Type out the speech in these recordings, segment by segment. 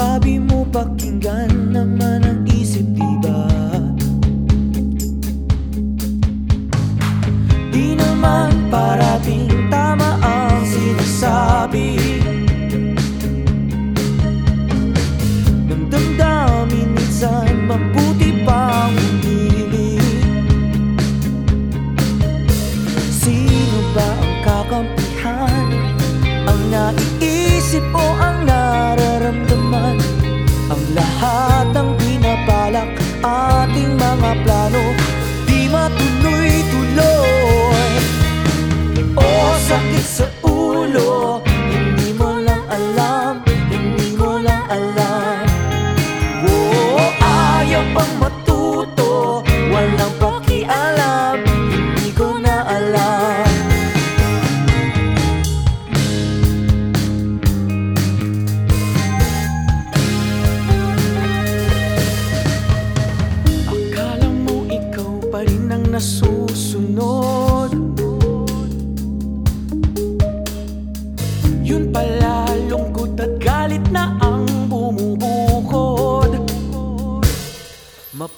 sabi mo pakinggan naman ang isip diba? Di naman parating tama ang sinasabi. Ng damdamin minsan mabuti pang umili Sino ba ang kakampihan? Ang naiisip o ang ating mga plano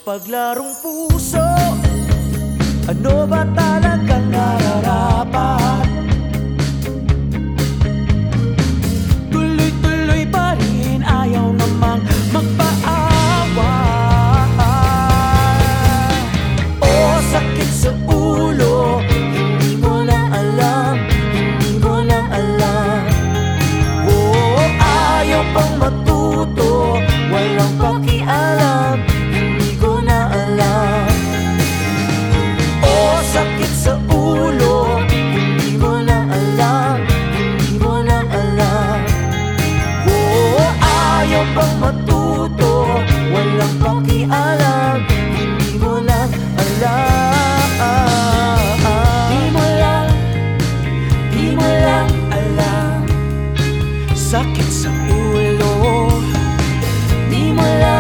Mapaglarong puso Ano ba talagang nararapat? sakit sa ulo. Di mo lang